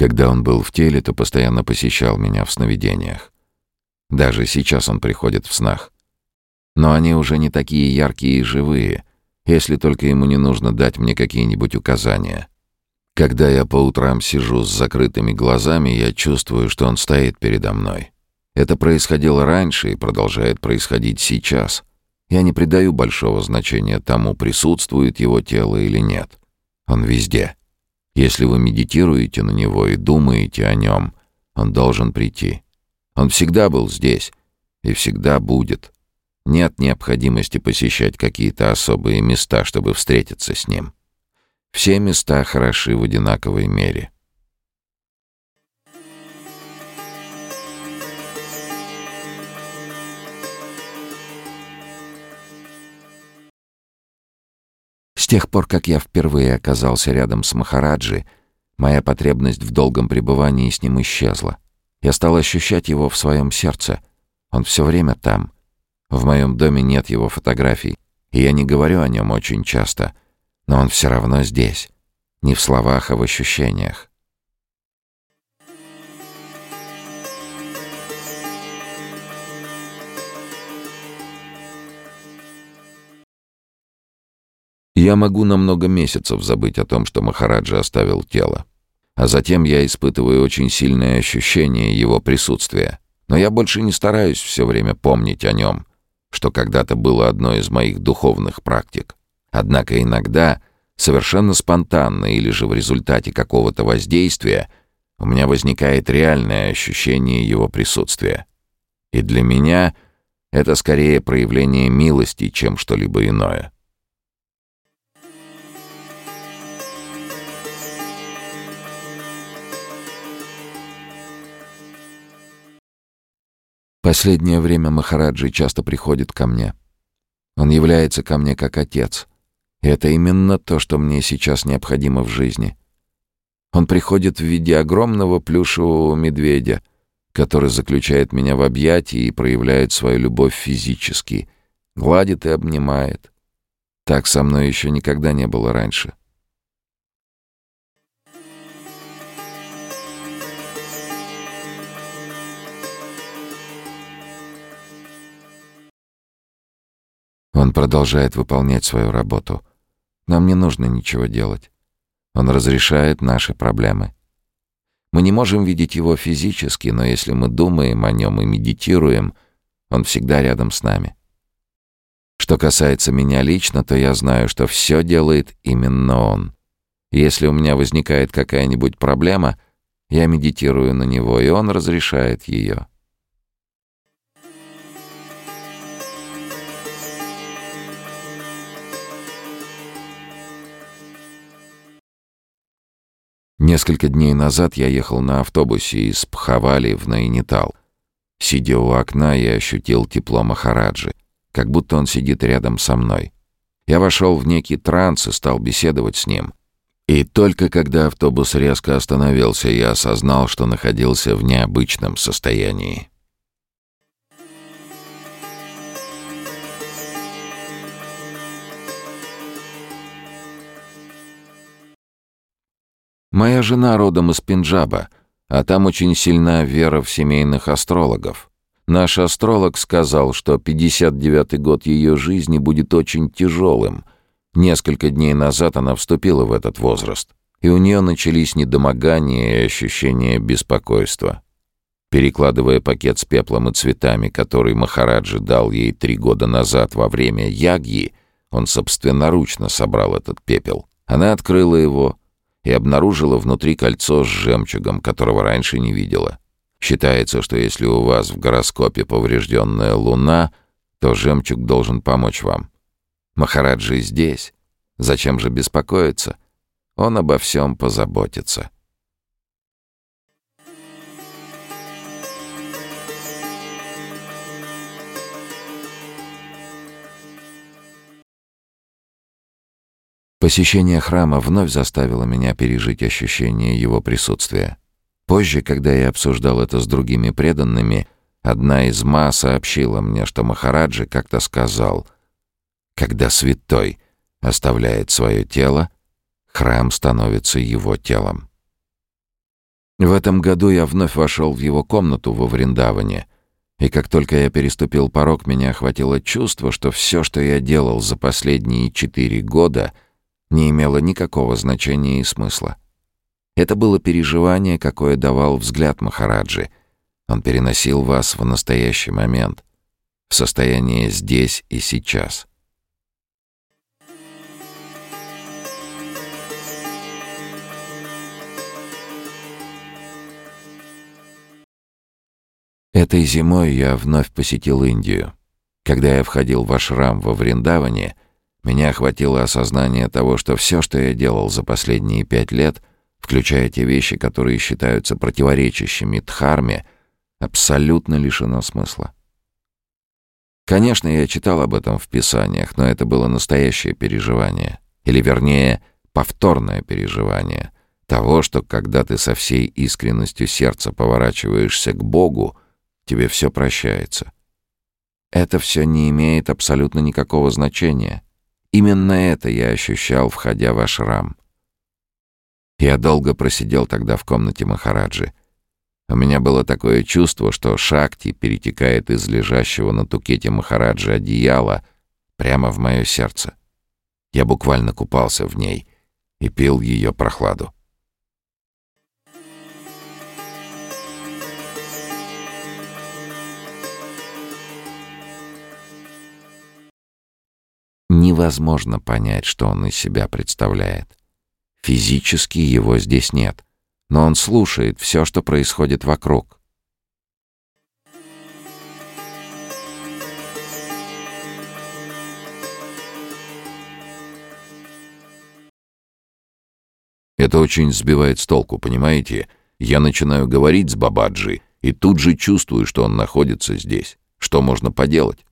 Когда он был в теле, то постоянно посещал меня в сновидениях. Даже сейчас он приходит в снах. Но они уже не такие яркие и живые, если только ему не нужно дать мне какие-нибудь указания. Когда я по утрам сижу с закрытыми глазами, я чувствую, что он стоит передо мной. Это происходило раньше и продолжает происходить сейчас. Я не придаю большого значения тому, присутствует его тело или нет. Он везде. Если вы медитируете на него и думаете о нем, он должен прийти. Он всегда был здесь и всегда будет. Нет необходимости посещать какие-то особые места, чтобы встретиться с ним. Все места хороши в одинаковой мере. Тех пор, как я впервые оказался рядом с Махараджи, моя потребность в долгом пребывании с ним исчезла. Я стал ощущать его в своем сердце. Он все время там. В моем доме нет его фотографий, и я не говорю о нем очень часто, но он все равно здесь. Не в словах, а в ощущениях. Я могу на много месяцев забыть о том, что Махараджа оставил тело. А затем я испытываю очень сильное ощущение его присутствия. Но я больше не стараюсь все время помнить о нем, что когда-то было одной из моих духовных практик. Однако иногда, совершенно спонтанно или же в результате какого-то воздействия, у меня возникает реальное ощущение его присутствия. И для меня это скорее проявление милости, чем что-либо иное. Последнее время Махараджи часто приходит ко мне. Он является ко мне как отец. И это именно то, что мне сейчас необходимо в жизни. Он приходит в виде огромного плюшевого медведя, который заключает меня в объятии и проявляет свою любовь физически, гладит и обнимает. Так со мной еще никогда не было раньше. Он продолжает выполнять свою работу. Нам не нужно ничего делать. Он разрешает наши проблемы. Мы не можем видеть его физически, но если мы думаем о нем и медитируем, он всегда рядом с нами. Что касается меня лично, то я знаю, что все делает именно он. Если у меня возникает какая-нибудь проблема, я медитирую на него, и он разрешает ее. Несколько дней назад я ехал на автобусе из Пхавали в Найнитал. Сидя у окна, я ощутил тепло Махараджи, как будто он сидит рядом со мной. Я вошел в некий транс и стал беседовать с ним. И только когда автобус резко остановился, я осознал, что находился в необычном состоянии. Моя жена родом из Пенджаба, а там очень сильна вера в семейных астрологов. Наш астролог сказал, что 59-й год ее жизни будет очень тяжелым. Несколько дней назад она вступила в этот возраст, и у нее начались недомогания и ощущение беспокойства. Перекладывая пакет с пеплом и цветами, который Махараджи дал ей три года назад во время ягьи, он собственноручно собрал этот пепел. Она открыла его, и обнаружила внутри кольцо с жемчугом, которого раньше не видела. Считается, что если у вас в гороскопе поврежденная луна, то жемчуг должен помочь вам. Махараджи здесь. Зачем же беспокоиться? Он обо всем позаботится. Посещение храма вновь заставило меня пережить ощущение его присутствия. Позже, когда я обсуждал это с другими преданными, одна из ма сообщила мне, что Махараджи как-то сказал, «Когда святой оставляет свое тело, храм становится его телом». В этом году я вновь вошел в его комнату во Вриндаване, и как только я переступил порог, меня охватило чувство, что все, что я делал за последние четыре года, не имело никакого значения и смысла. Это было переживание, какое давал взгляд Махараджи. Он переносил вас в настоящий момент, в состояние здесь и сейчас. Этой зимой я вновь посетил Индию. Когда я входил в ашрам во Вриндаване, меня охватило осознание того, что все, что я делал за последние пять лет, включая те вещи, которые считаются противоречащими Дхарме, абсолютно лишено смысла. Конечно, я читал об этом в писаниях, но это было настоящее переживание. Или, вернее, повторное переживание того, что когда ты со всей искренностью сердца поворачиваешься к Богу, тебе все прощается. Это все не имеет абсолютно никакого значения. Именно это я ощущал, входя в ашрам. Я долго просидел тогда в комнате Махараджи. У меня было такое чувство, что Шакти перетекает из лежащего на тукете Махараджи одеяла прямо в мое сердце. Я буквально купался в ней и пил ее прохладу. Невозможно понять, что он из себя представляет. Физически его здесь нет, но он слушает все, что происходит вокруг. Это очень сбивает с толку, понимаете? Я начинаю говорить с Бабаджи и тут же чувствую, что он находится здесь. Что можно поделать?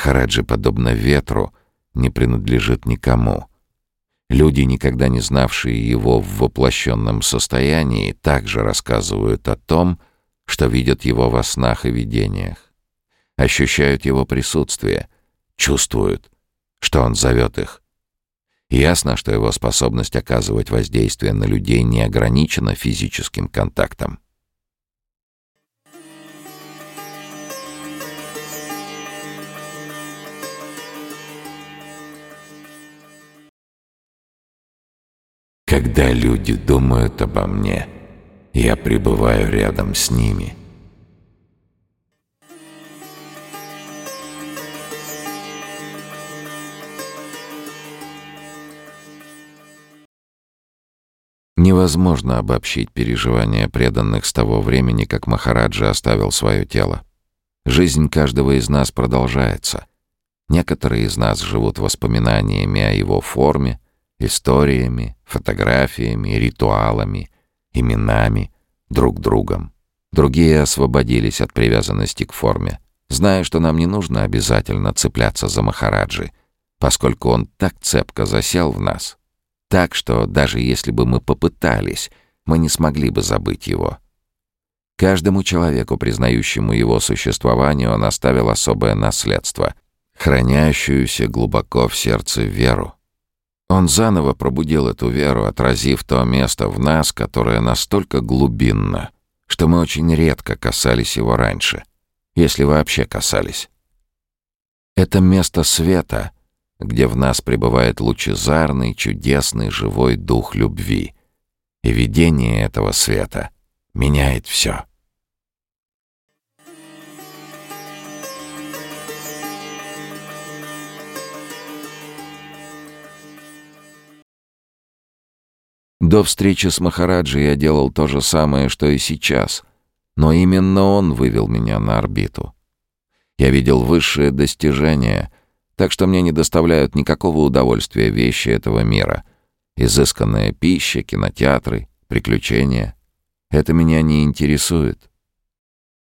Махараджи, подобно ветру, не принадлежит никому. Люди, никогда не знавшие его в воплощенном состоянии, также рассказывают о том, что видят его во снах и видениях. Ощущают его присутствие, чувствуют, что он зовет их. Ясно, что его способность оказывать воздействие на людей не ограничена физическим контактом. Когда люди думают обо мне, я пребываю рядом с ними. Невозможно обобщить переживания преданных с того времени, как Махараджа оставил свое тело. Жизнь каждого из нас продолжается. Некоторые из нас живут воспоминаниями о его форме, историями, фотографиями, ритуалами, именами, друг другом. Другие освободились от привязанности к форме, зная, что нам не нужно обязательно цепляться за Махараджи, поскольку он так цепко засел в нас, так что даже если бы мы попытались, мы не смогли бы забыть его. Каждому человеку, признающему его существование, он оставил особое наследство, хранящуюся глубоко в сердце веру, он заново пробудил эту веру, отразив то место в нас, которое настолько глубинно, что мы очень редко касались его раньше, если вообще касались. Это место света, где в нас пребывает лучезарный, чудесный, живой дух любви. И видение этого света меняет все. До встречи с Махараджи я делал то же самое, что и сейчас, но именно он вывел меня на орбиту. Я видел высшее достижение, так что мне не доставляют никакого удовольствия вещи этого мира. Изысканная пища, кинотеатры, приключения. Это меня не интересует.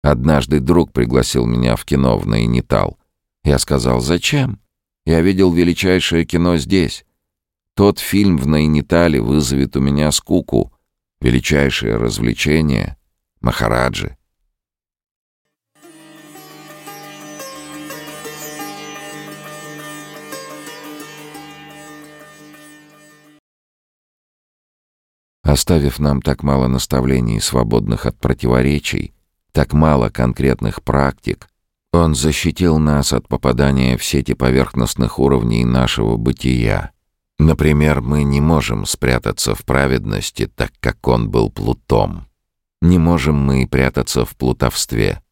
Однажды друг пригласил меня в кино в Найнитал. Я сказал, зачем? Я видел величайшее кино здесь. Тот фильм в Найнитале вызовет у меня скуку. Величайшее развлечение — Махараджи. Оставив нам так мало наставлений, свободных от противоречий, так мало конкретных практик, он защитил нас от попадания в сети поверхностных уровней нашего бытия, Например, мы не можем спрятаться в праведности, так как он был плутом. Не можем мы прятаться в плутовстве,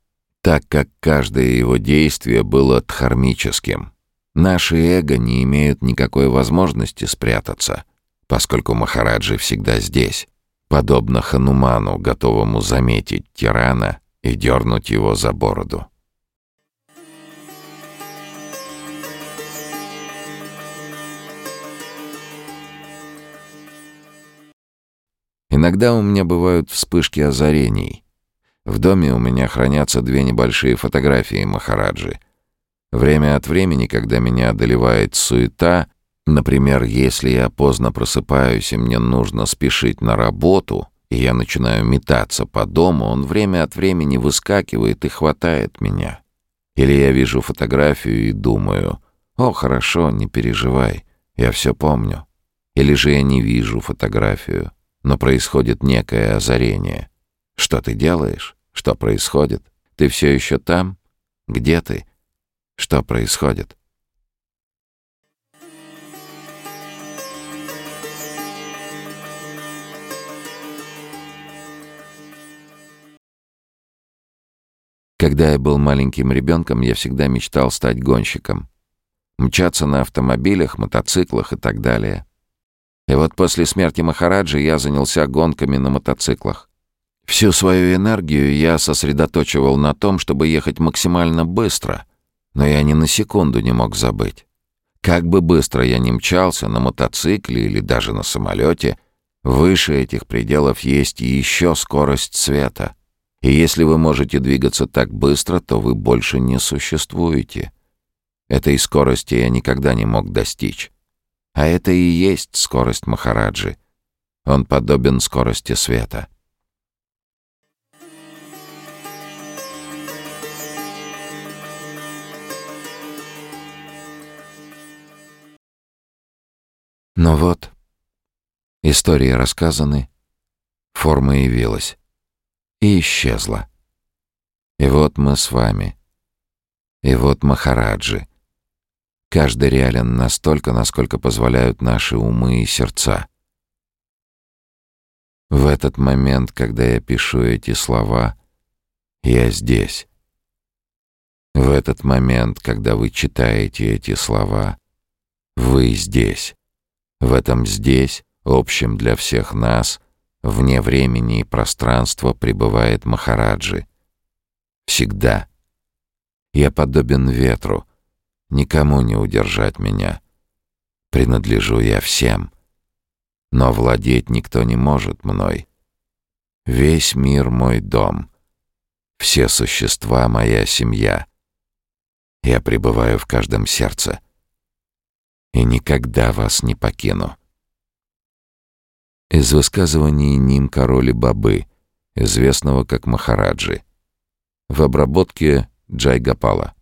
так как каждое его действие было дхармическим. Наши эго не имеют никакой возможности спрятаться, поскольку Махараджи всегда здесь, подобно Хануману, готовому заметить тирана и дернуть его за бороду. Иногда у меня бывают вспышки озарений. В доме у меня хранятся две небольшие фотографии Махараджи. Время от времени, когда меня одолевает суета, например, если я поздно просыпаюсь и мне нужно спешить на работу, и я начинаю метаться по дому, он время от времени выскакивает и хватает меня. Или я вижу фотографию и думаю, «О, хорошо, не переживай, я все помню». Или же я не вижу фотографию, но происходит некое озарение. Что ты делаешь? Что происходит? Ты все еще там? Где ты? Что происходит? Когда я был маленьким ребенком, я всегда мечтал стать гонщиком. Мчаться на автомобилях, мотоциклах и так далее. И вот после смерти Махараджи я занялся гонками на мотоциклах. Всю свою энергию я сосредоточивал на том, чтобы ехать максимально быстро, но я ни на секунду не мог забыть. Как бы быстро я ни мчался на мотоцикле или даже на самолете, выше этих пределов есть еще скорость света. И если вы можете двигаться так быстро, то вы больше не существуете. Этой скорости я никогда не мог достичь. А это и есть скорость Махараджи. Он подобен скорости света. Но вот, истории рассказаны, форма явилась и исчезла. И вот мы с вами. И вот Махараджи. Каждый реален настолько, насколько позволяют наши умы и сердца. В этот момент, когда я пишу эти слова, я здесь. В этот момент, когда вы читаете эти слова, вы здесь. В этом здесь, общем для всех нас, вне времени и пространства пребывает Махараджи. Всегда. Я подобен ветру, Никому не удержать меня. Принадлежу я всем. Но владеть никто не может мной. Весь мир мой дом. Все существа моя семья. Я пребываю в каждом сердце. И никогда вас не покину. Из высказываний Ним Короли Бабы, известного как Махараджи. В обработке Джай Гапала.